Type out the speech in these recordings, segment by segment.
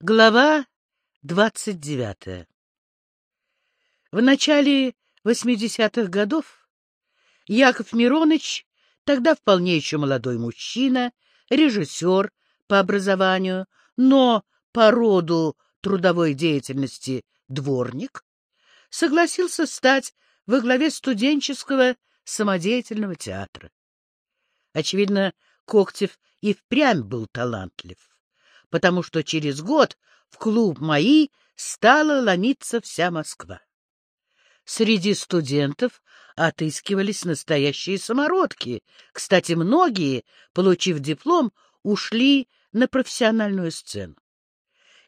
Глава двадцать девятая В начале 80-х годов Яков Миронович, тогда вполне еще молодой мужчина, режиссер по образованию, но по роду трудовой деятельности дворник, согласился стать во главе студенческого самодеятельного театра. Очевидно, Когтев и впрямь был талантлив потому что через год в клуб «Мои» стала ломиться вся Москва. Среди студентов отыскивались настоящие самородки. Кстати, многие, получив диплом, ушли на профессиональную сцену.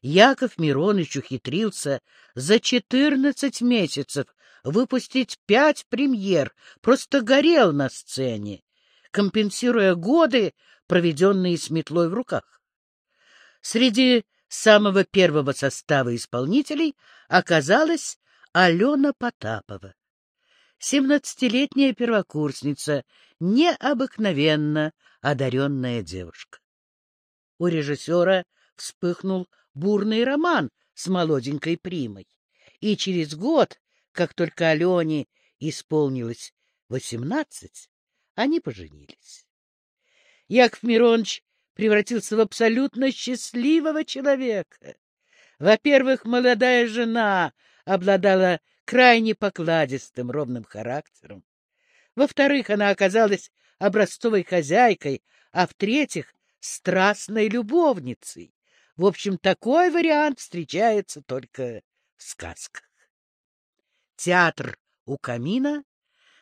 Яков Миронович ухитрился за четырнадцать месяцев выпустить пять премьер, просто горел на сцене, компенсируя годы, проведенные с метлой в руках. Среди самого первого состава исполнителей оказалась Алена Потапова. Семнадцатилетняя первокурсница, необыкновенно одаренная девушка. У режиссера вспыхнул бурный роман с молоденькой примой, и через год, как только Алене исполнилось восемнадцать, они поженились. Яков Миронович превратился в абсолютно счастливого человека. Во-первых, молодая жена обладала крайне покладистым, ровным характером. Во-вторых, она оказалась образцовой хозяйкой, а в-третьих, страстной любовницей. В общем, такой вариант встречается только в сказках. Театр у камина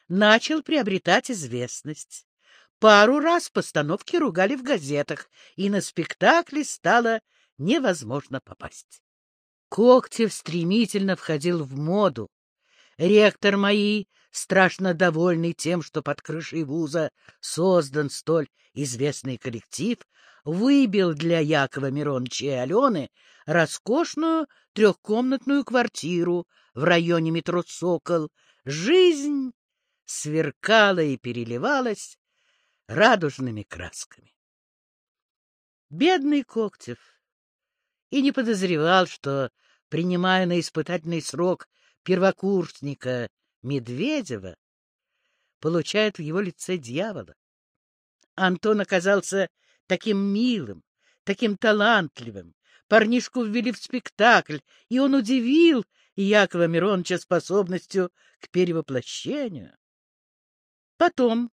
начал приобретать известность. Пару раз постановки ругали в газетах, и на спектакли стало невозможно попасть. Когтев стремительно входил в моду. Ректор мои, страшно довольный тем, что под крышей вуза создан столь известный коллектив, выбил для Якова Мироновича и Алены роскошную трехкомнатную квартиру в районе метро «Сокол». Жизнь сверкала и переливалась радужными красками. Бедный Когтев и не подозревал, что, принимая на испытательный срок первокурсника Медведева, получает в его лице дьявола. Антон оказался таким милым, таким талантливым. Парнишку ввели в спектакль, и он удивил Якова Мироновича способностью к перевоплощению. Потом,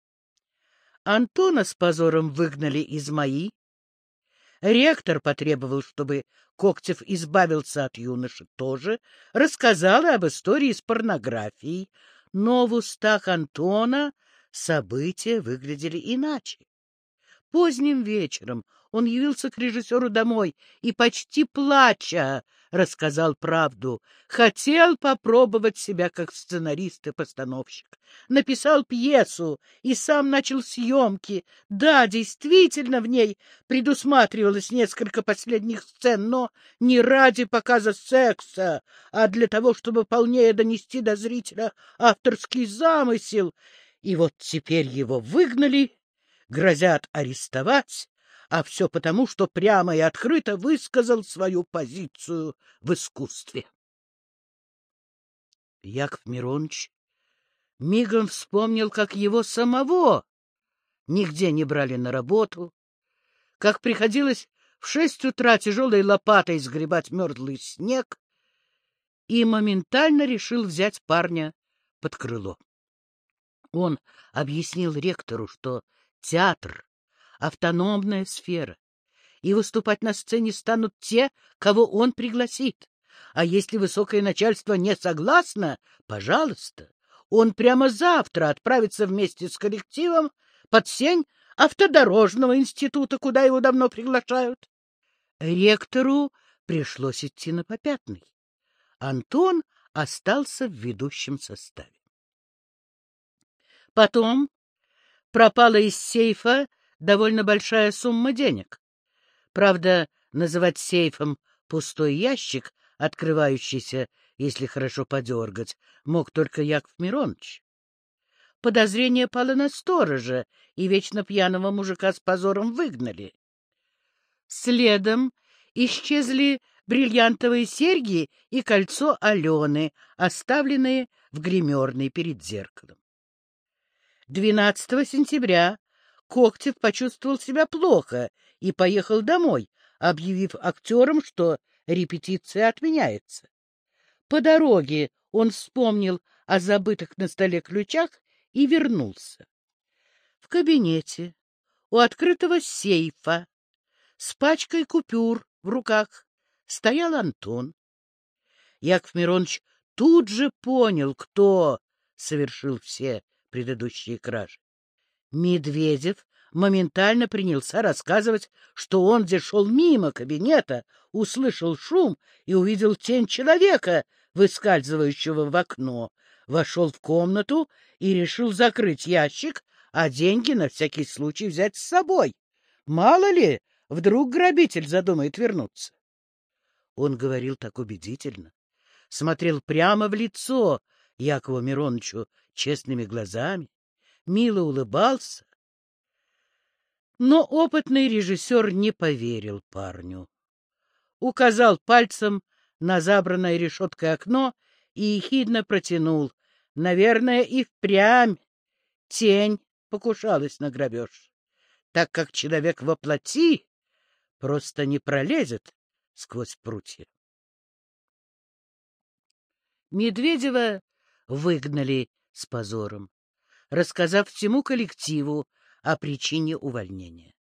Антона с позором выгнали из МАИ. Ректор потребовал, чтобы Когтев избавился от юноши тоже, рассказал об истории с порнографией, но в устах Антона события выглядели иначе. Поздним вечером он явился к режиссеру домой и, почти плача, рассказал правду. Хотел попробовать себя как сценарист и постановщик. Написал пьесу и сам начал съемки. Да, действительно, в ней предусматривалось несколько последних сцен, но не ради показа секса, а для того, чтобы полнее донести до зрителя авторский замысел. И вот теперь его выгнали, грозят арестовать, а все потому, что прямо и открыто высказал свою позицию в искусстве. Яков Миронович мигом вспомнил, как его самого нигде не брали на работу, как приходилось в шесть утра тяжелой лопатой сгребать мерзлый снег, и моментально решил взять парня под крыло. Он объяснил ректору, что театр автономная сфера, и выступать на сцене станут те, кого он пригласит. А если высокое начальство не согласно, пожалуйста, он прямо завтра отправится вместе с коллективом под сень автодорожного института, куда его давно приглашают. Ректору пришлось идти на попятный. Антон остался в ведущем составе. Потом пропала из сейфа довольно большая сумма денег. Правда, называть сейфом пустой ящик, открывающийся, если хорошо подергать, мог только Яков Миронович. Подозрение пало на сторожа, и вечно пьяного мужика с позором выгнали. Следом исчезли бриллиантовые серьги и кольцо Алены, оставленные в гримерной перед зеркалом. 12 сентября Когтев почувствовал себя плохо и поехал домой, объявив актерам, что репетиция отменяется. По дороге он вспомнил о забытых на столе ключах и вернулся. В кабинете у открытого сейфа с пачкой купюр в руках стоял Антон. Яков Миронович тут же понял, кто совершил все предыдущие кражи. Медведев моментально принялся рассказывать, что он здесь шел мимо кабинета, услышал шум и увидел тень человека, выскальзывающего в окно, вошел в комнату и решил закрыть ящик, а деньги на всякий случай взять с собой. Мало ли, вдруг грабитель задумает вернуться. Он говорил так убедительно, смотрел прямо в лицо Якову Мироновичу честными глазами, мило улыбался. Но опытный режиссер не поверил парню. Указал пальцем на забранное решеткой окно и ехидно протянул. Наверное, и впрямь тень покушалась на грабеж, так как человек воплоти просто не пролезет сквозь прутья. Медведева выгнали с позором, рассказав всему коллективу о причине увольнения.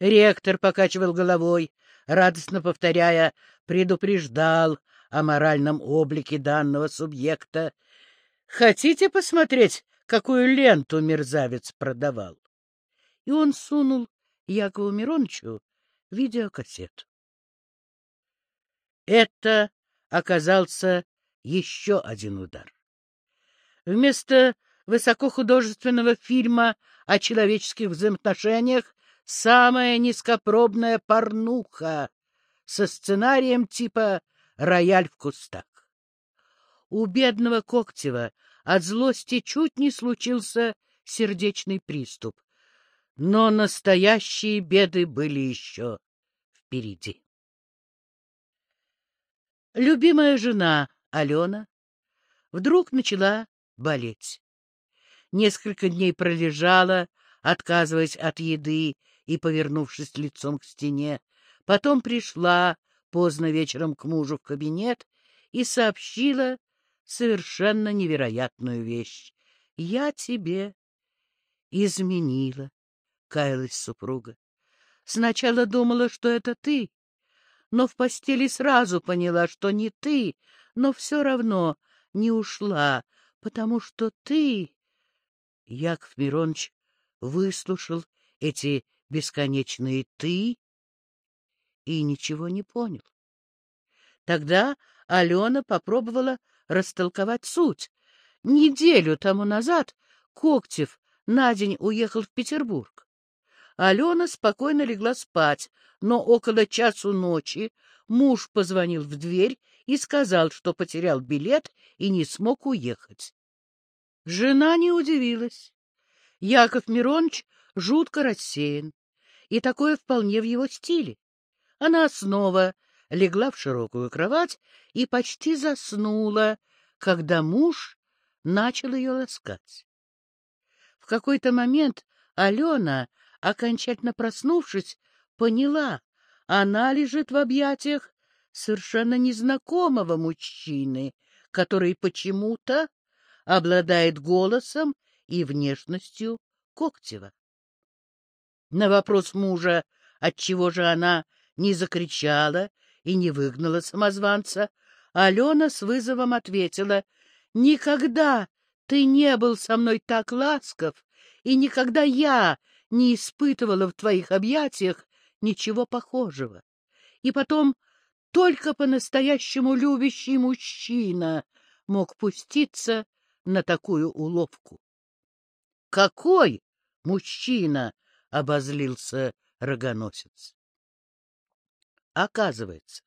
Ректор покачивал головой, радостно повторяя, предупреждал о моральном облике данного субъекта. «Хотите посмотреть, какую ленту мерзавец продавал?» И он сунул Якову Мироновичу видеокассету. Это оказался еще один удар. Вместо высокохудожественного фильма о человеческих взаимоотношениях самая низкопробная порнуха со сценарием типа «Рояль в кустах». У бедного Коктева от злости чуть не случился сердечный приступ, но настоящие беды были еще впереди. Любимая жена Алена вдруг начала болеть. Несколько дней пролежала, отказываясь от еды и повернувшись лицом к стене. Потом пришла поздно вечером к мужу в кабинет и сообщила совершенно невероятную вещь. — Я тебе изменила, — каялась супруга. Сначала думала, что это ты, но в постели сразу поняла, что не ты, но все равно не ушла, потому что ты... Яков Миронович выслушал эти бесконечные «ты» и ничего не понял. Тогда Алена попробовала растолковать суть. Неделю тому назад Коктев на день уехал в Петербург. Алена спокойно легла спать, но около часу ночи муж позвонил в дверь и сказал, что потерял билет и не смог уехать. Жена не удивилась. Яков Миронович жутко рассеян, и такое вполне в его стиле. Она снова легла в широкую кровать и почти заснула, когда муж начал ее ласкать. В какой-то момент Алена окончательно проснувшись, поняла, она лежит в объятиях совершенно незнакомого мужчины, который почему-то обладает голосом и внешностью Коктева. На вопрос мужа, отчего же она не закричала и не выгнала самозванца, Алена с вызовом ответила, «Никогда ты не был со мной так ласков, и никогда я не испытывала в твоих объятиях ничего похожего. И потом только по-настоящему любящий мужчина мог пуститься на такую уловку. — Какой мужчина? — обозлился рогоносец. Оказывается,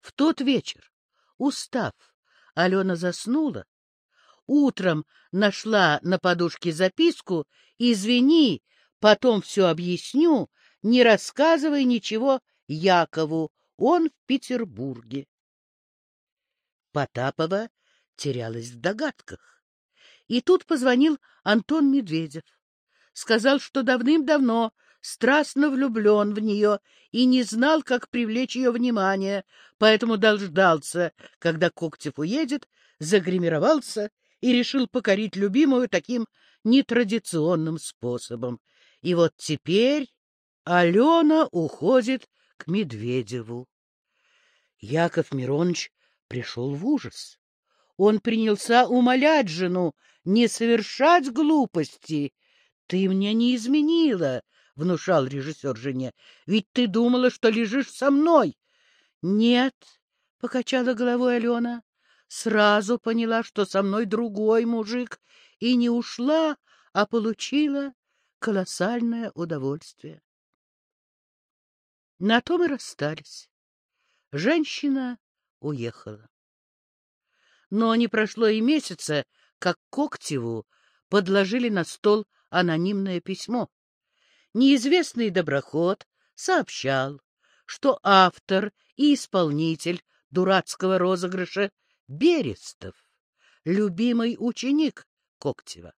в тот вечер, устав, Алена заснула, утром нашла на подушке записку «Извини, Потом все объясню, не рассказывай ничего Якову, он в Петербурге. Потапова терялась в догадках. И тут позвонил Антон Медведев. Сказал, что давным-давно страстно влюблен в нее и не знал, как привлечь ее внимание, поэтому дождался, когда Коктев уедет, загримировался и решил покорить любимую таким нетрадиционным способом. И вот теперь Алена уходит к Медведеву. Яков Миронович пришел в ужас. Он принялся умолять жену не совершать глупости. — Ты мне не изменила, — внушал режиссер жене, — ведь ты думала, что лежишь со мной. — Нет, — покачала головой Алена, — сразу поняла, что со мной другой мужик, и не ушла, а получила колоссальное удовольствие. На том и расстались. Женщина уехала. Но не прошло и месяца, как Коктеву подложили на стол анонимное письмо. Неизвестный доброход сообщал, что автор и исполнитель дурацкого розыгрыша Берестов, любимый ученик Коктева.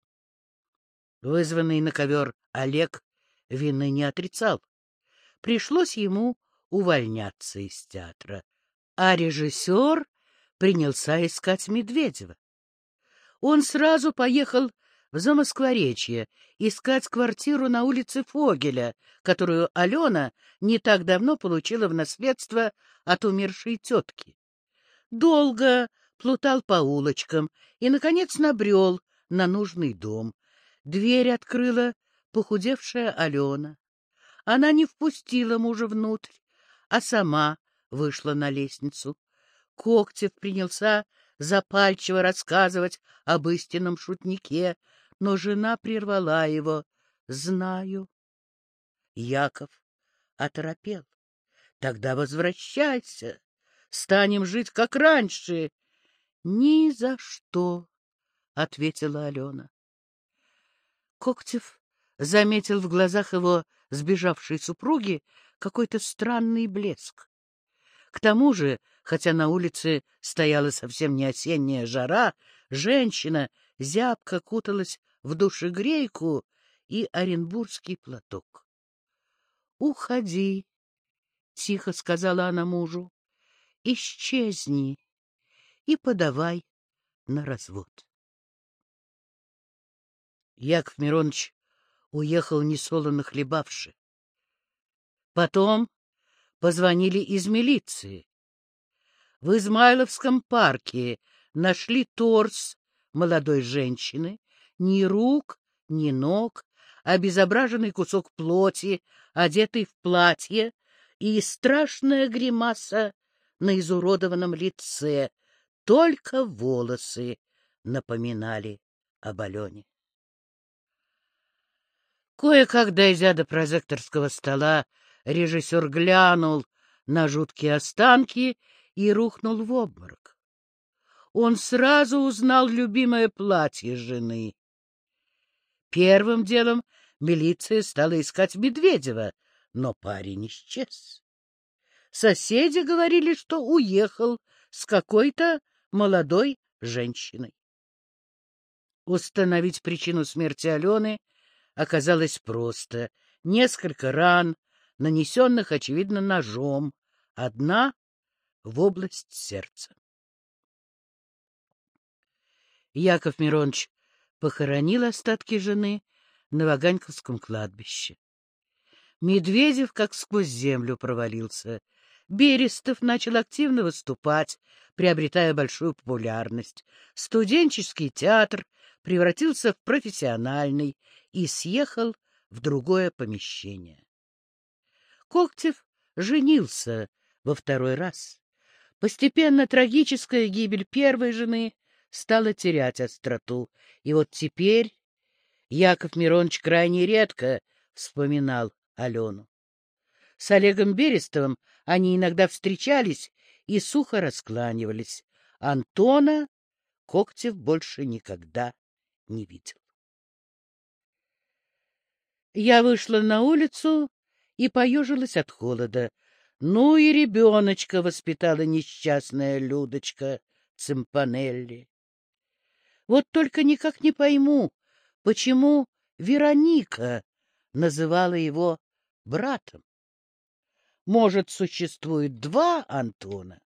Вызванный на ковер Олег вины не отрицал. Пришлось ему увольняться из театра, а режиссер принялся искать Медведева. Он сразу поехал в Замоскворечье искать квартиру на улице Фогеля, которую Алена не так давно получила в наследство от умершей тетки. Долго плутал по улочкам и, наконец, набрел на нужный дом. Дверь открыла похудевшая Алена. Она не впустила мужа внутрь, а сама вышла на лестницу. Когтев принялся запальчиво рассказывать об истинном шутнике, но жена прервала его. — Знаю. Яков оторопел. — Тогда возвращайся. Станем жить, как раньше. — Ни за что, — ответила Алена. Когтев заметил в глазах его сбежавшей супруги какой-то странный блеск. К тому же, хотя на улице стояла совсем не осенняя жара, женщина зябко куталась в душегрейку и оренбургский платок. — Уходи, — тихо сказала она мужу, — исчезни и подавай на развод. Яков Миронович уехал несолоно хлебавши. Потом позвонили из милиции. В Измайловском парке нашли торс молодой женщины, ни рук, ни ног, обезображенный кусок плоти, одетый в платье, и страшная гримаса на изуродованном лице, только волосы напоминали об Алене. Кое-как, дойдя до прозекторского стола, режиссер глянул на жуткие останки и рухнул в обморок. Он сразу узнал любимое платье жены. Первым делом милиция стала искать Медведева, но парень исчез. Соседи говорили, что уехал с какой-то молодой женщиной. Установить причину смерти Алены оказалось просто. Несколько ран, нанесенных, очевидно, ножом, одна в область сердца. Яков Миронович похоронил остатки жены на Ваганьковском кладбище. Медведев как сквозь землю провалился. Берестов начал активно выступать, приобретая большую популярность. Студенческий театр превратился в профессиональный и съехал в другое помещение. Когтев женился во второй раз. Постепенно трагическая гибель первой жены стала терять остроту, и вот теперь Яков Миронович крайне редко вспоминал Алену. С Олегом Берестовым они иногда встречались и сухо раскланивались. Антона Когтев больше никогда не видел. Я вышла на улицу и поежилась от холода. Ну и ребеночка воспитала несчастная Людочка Цимпанелли. Вот только никак не пойму, почему Вероника называла его братом. Может, существует два Антона?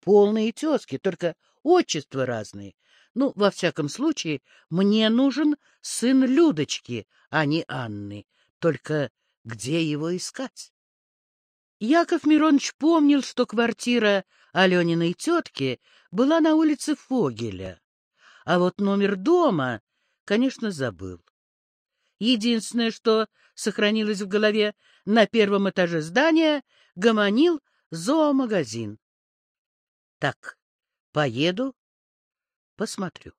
Полные тезки, только отчества разные. Ну, во всяком случае, мне нужен сын Людочки, а не Анны. Только где его искать? Яков Миронович помнил, что квартира Алениной тетки была на улице Фогеля, а вот номер дома, конечно, забыл. Единственное, что сохранилось в голове, на первом этаже здания гомонил зоомагазин. Так, поеду, посмотрю.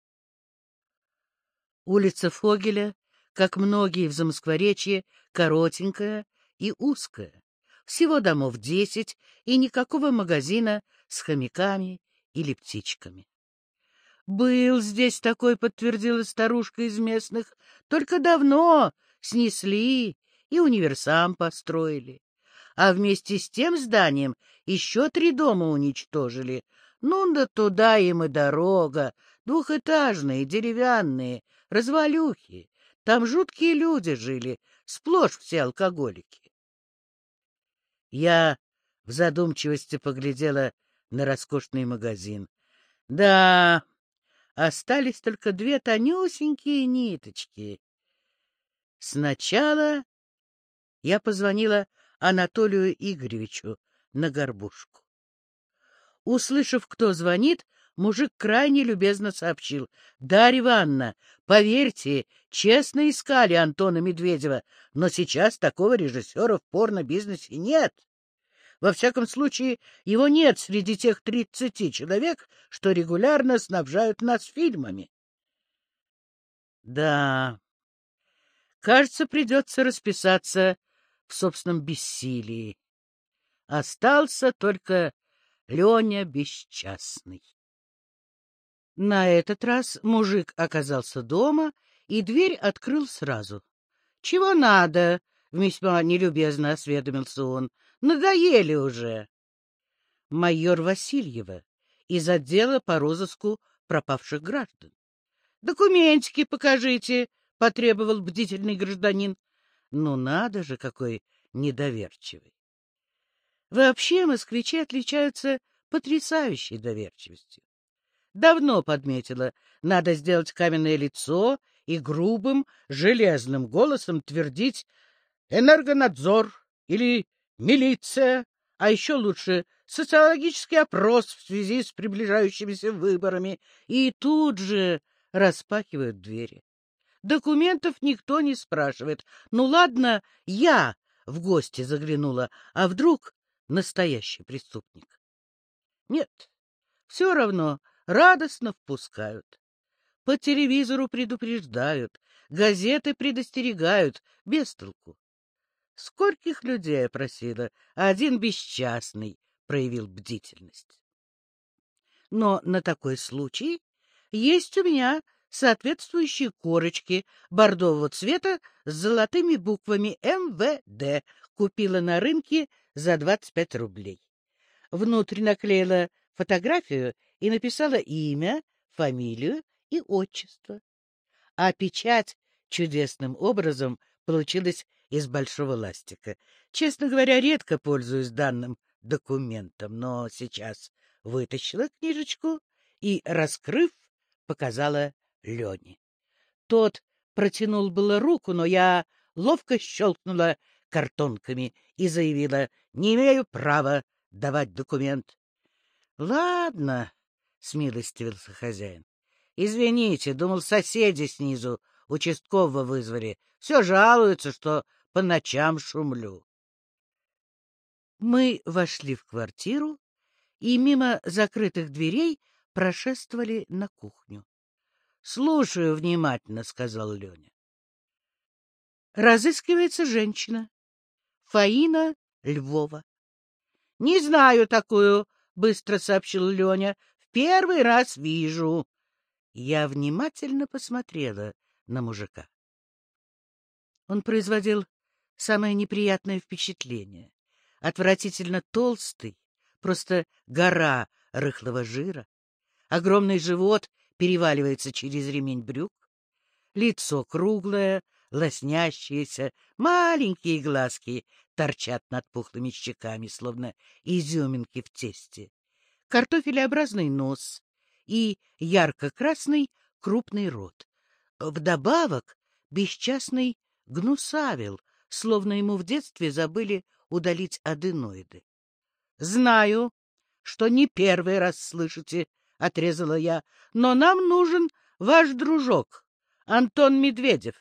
Улица Фогеля, как многие в Замоскворечье, коротенькая и узкая. Всего домов десять и никакого магазина с хомяками или птичками. «Был здесь такой», — подтвердила старушка из местных, — «только давно снесли и универсам построили. А вместе с тем зданием еще три дома уничтожили. Ну да туда им и дорога, двухэтажные, деревянные, развалюхи. Там жуткие люди жили, сплошь все алкоголики». Я в задумчивости поглядела на роскошный магазин. Да, Остались только две тонюсенькие ниточки. Сначала я позвонила Анатолию Игоревичу на горбушку. Услышав, кто звонит, мужик крайне любезно сообщил. — Дарья Ивановна, поверьте, честно искали Антона Медведева, но сейчас такого режиссера в порно-бизнесе нет. Во всяком случае, его нет среди тех тридцати человек, что регулярно снабжают нас фильмами. Да, кажется, придется расписаться в собственном бессилии. Остался только Леня Бесчастный. На этот раз мужик оказался дома, и дверь открыл сразу. — Чего надо? — весьма нелюбезно осведомился он. Надоели уже. Майор Васильева из отдела по розыску пропавших граждан. — Документики покажите, — потребовал бдительный гражданин. Ну, надо же, какой недоверчивый. Вообще москвичи отличаются потрясающей доверчивостью. Давно подметила, надо сделать каменное лицо и грубым, железным голосом твердить «энергонадзор» или милиция, а еще лучше социологический опрос в связи с приближающимися выборами, и тут же распахивают двери. Документов никто не спрашивает. Ну ладно, я в гости заглянула, а вдруг настоящий преступник? Нет, все равно радостно впускают. По телевизору предупреждают, газеты предостерегают, без толку. Скольких людей я просила, а один бесчастный проявил бдительность. Но на такой случай есть у меня соответствующие корочки бордового цвета с золотыми буквами МВД. Купила на рынке за 25 рублей. Внутрь наклеила фотографию и написала имя, фамилию и отчество. А печать чудесным образом получилась из большого ластика. Честно говоря, редко пользуюсь данным документом, но сейчас вытащила книжечку и, раскрыв, показала Лене. Тот протянул было руку, но я ловко щелкнула картонками и заявила, не имею права давать документ. — Ладно, — смилостивился хозяин. — Извините, думал, соседи снизу участкового вызвали. Все жалуются, что по ночам шумлю. Мы вошли в квартиру и мимо закрытых дверей прошествовали на кухню. — Слушаю внимательно, — сказал Леня. Разыскивается женщина. Фаина Львова. — Не знаю такую, — быстро сообщил Леня. — первый раз вижу. Я внимательно посмотрела на мужика. Он производил самое неприятное впечатление. отвратительно толстый, просто гора рыхлого жира. Огромный живот переваливается через ремень брюк. Лицо круглое, лоснящееся, маленькие глазки торчат над пухлыми щеками, словно изюминки в тесте. Картофелеобразный нос и ярко-красный крупный рот. Вдобавок бесчастный гнусавил, словно ему в детстве забыли удалить аденоиды. — Знаю, что не первый раз слышите, — отрезала я, — но нам нужен ваш дружок, Антон Медведев.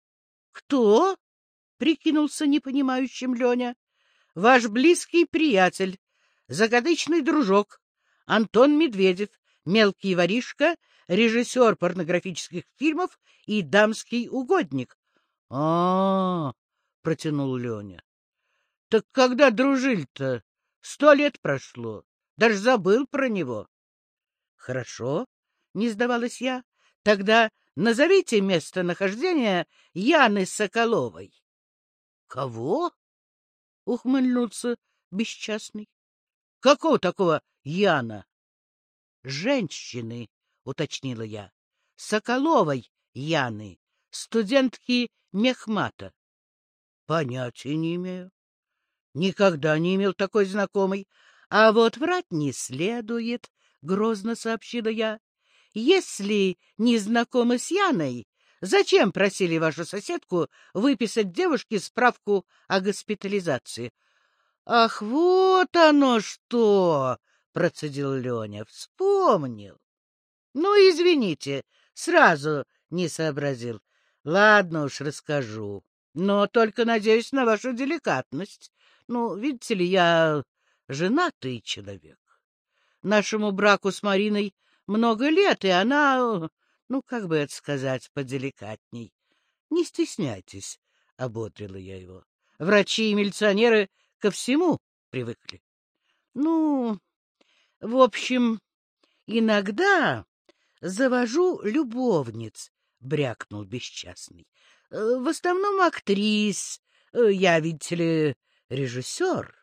— Кто? — прикинулся непонимающим Леня. — Ваш близкий приятель, закадычный дружок, Антон Медведев, мелкий воришка, режиссер порнографических фильмов и дамский угодник. — А, -а, -а протянул Леня. — Так когда дружили-то? Сто лет прошло. Даже забыл про него. — Хорошо, — не сдавалась я. — Тогда назовите местонахождение Яны Соколовой. — Кого? — ухмыльнулся бесчастный. — Какого такого Яна? — Женщины, — уточнила я. — Соколовой Яны, студентки Мехмата. — Понятия не имею. Никогда не имел такой знакомой. А вот врать не следует, — грозно сообщила я. Если не знакомы с Яной, зачем просили вашу соседку выписать девушке справку о госпитализации? — Ах, вот оно что! — процедил Леня. — Вспомнил. — Ну, извините, сразу не сообразил. Ладно уж, расскажу. Но только надеюсь на вашу деликатность. Ну, видите ли, я женатый человек. Нашему браку с Мариной много лет, и она, ну, как бы это сказать, поделикатней. Не стесняйтесь, — ободрила я его. Врачи и милиционеры ко всему привыкли. Ну, в общем, иногда завожу любовниц, — брякнул бесчастный. Э, в основном актрис. Э, я, видите ли, режиссер.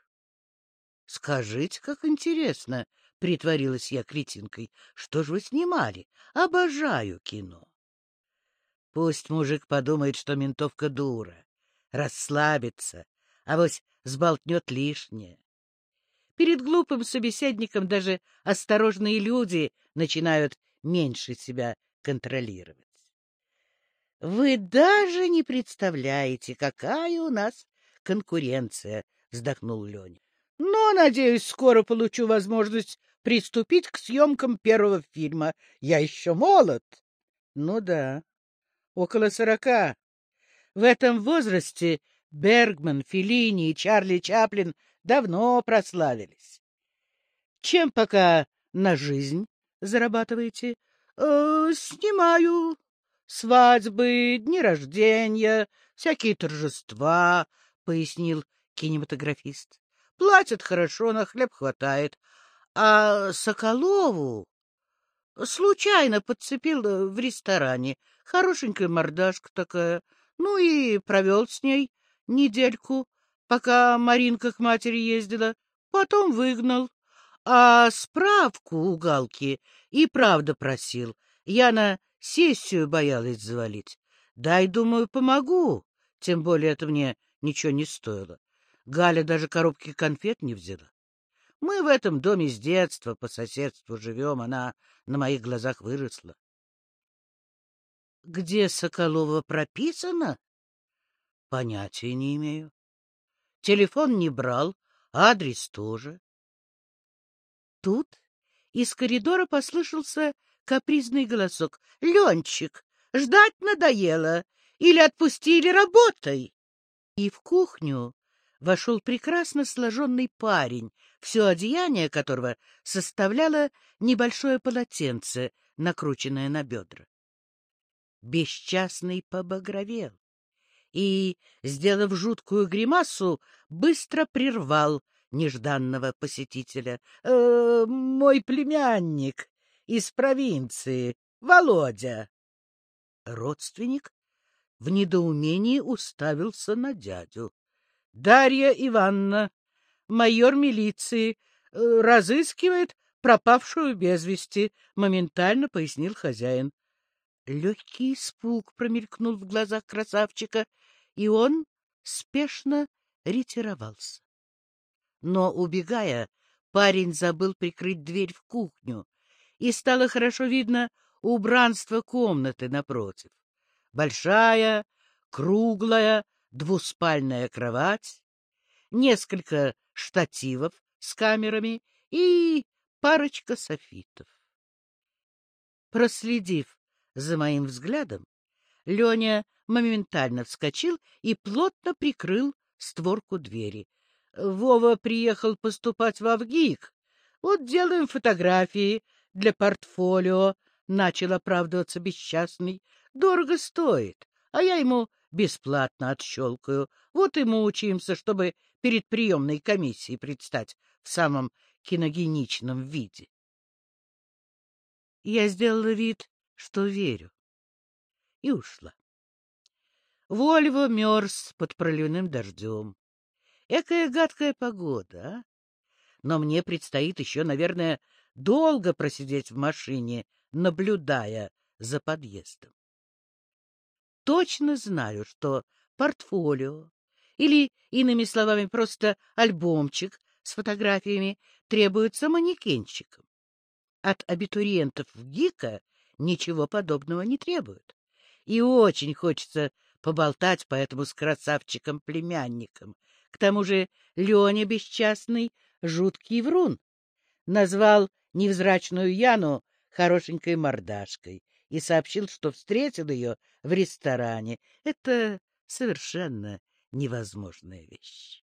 — Скажите, как интересно, — притворилась я кретинкой. — Что ж вы снимали? Обожаю кино. Пусть мужик подумает, что ментовка дура, расслабится, а вось сболтнет лишнее. Перед глупым собеседником даже осторожные люди начинают меньше себя контролировать. Вы даже не представляете, какая у нас конкуренция, вздохнул Леня. Но, надеюсь, скоро получу возможность приступить к съемкам первого фильма. Я еще молод. Ну да, около сорока. В этом возрасте Бергман, Феллини и Чарли Чаплин давно прославились. Чем пока на жизнь зарабатываете? Э, снимаю свадьбы, дни рождения, всякие торжества, — пояснил кинематографист. — Платят хорошо, на хлеб хватает. А Соколову случайно подцепил в ресторане. Хорошенькая мордашка такая. Ну и провел с ней недельку, пока Маринка к матери ездила. Потом выгнал. А справку у Галки и правда просил. Яна Сессию боялась завалить. Дай, думаю, помогу. Тем более это мне ничего не стоило. Галя даже коробки конфет не взяла. Мы в этом доме с детства по соседству живем, она на моих глазах выросла. Где Соколова прописана? Понятия не имею. Телефон не брал, адрес тоже. Тут из коридора послышался капризный голосок. — Ленчик, ждать надоело. Или отпустили работой. И в кухню вошел прекрасно сложенный парень, все одеяние которого составляло небольшое полотенце, накрученное на бедра. Бесчастный побагровел и, сделав жуткую гримасу, быстро прервал нежданного посетителя. «Э, — Мой племянник, из провинции, Володя. Родственник в недоумении уставился на дядю. — Дарья Ивановна, майор милиции, э, разыскивает пропавшую без вести, — моментально пояснил хозяин. Легкий испуг промелькнул в глазах красавчика, и он спешно ретировался. Но, убегая, парень забыл прикрыть дверь в кухню, и стало хорошо видно убранство комнаты напротив. Большая, круглая, двуспальная кровать, несколько штативов с камерами и парочка софитов. Проследив за моим взглядом, Леня моментально вскочил и плотно прикрыл створку двери. Вова приехал поступать в Авгик. Вот делаем фотографии для портфолио, — начал оправдываться бесчастный. Дорого стоит, а я ему бесплатно отщелкаю. Вот и мучаемся, чтобы перед приемной комиссией предстать в самом киногеничном виде. Я сделала вид, что верю, и ушла. Вольво мерз под проливным дождем. Экая гадкая погода, а? Но мне предстоит еще, наверное, долго просидеть в машине, наблюдая за подъездом. Точно знаю, что портфолио или, иными словами, просто альбомчик с фотографиями требуется манекенщикам. От абитуриентов в ГИКа ничего подобного не требуют. И очень хочется поболтать поэтому с красавчиком-племянником. К тому же Леня Бесчастный — жуткий врун. Назвал невзрачную Яну хорошенькой мордашкой и сообщил, что встретил ее в ресторане. Это совершенно невозможная вещь.